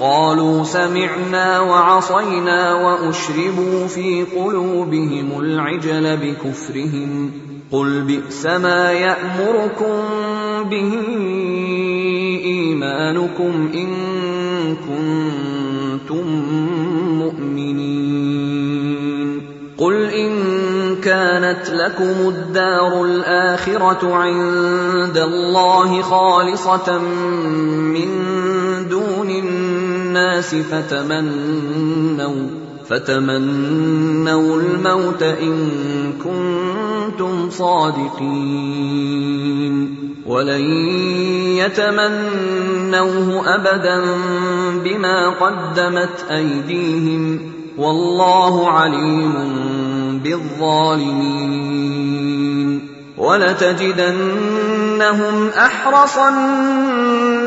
قالوا سمعنا وعصينا وأشربوا في قلوبهم العجل بكفرهم. قل بئس ما يأمركم به إيمانكم إن كنتم مؤمنين. قل إن كانت لكم الدار الآخرة عند الله خالصة من دون الناس فتمنوا فتمنوا الموت إن كنتم صادقين. ولن يتمنوه أبدا بما قدمت أيديهم. والله عليم بالظالمين. ولتجدنهم أحرص الناس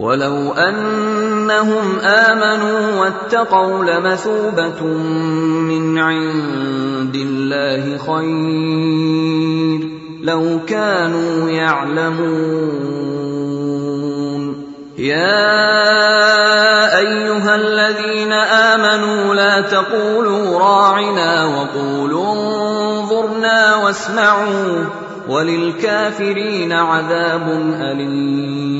ولو انهم امنوا واتقوا لمثوبه من عند الله خير لو كانوا يعلمون يا ايها الذين امنوا لا تقولوا راعنا وقولوا انظرنا واسمعوا وللكافرين عذاب اليم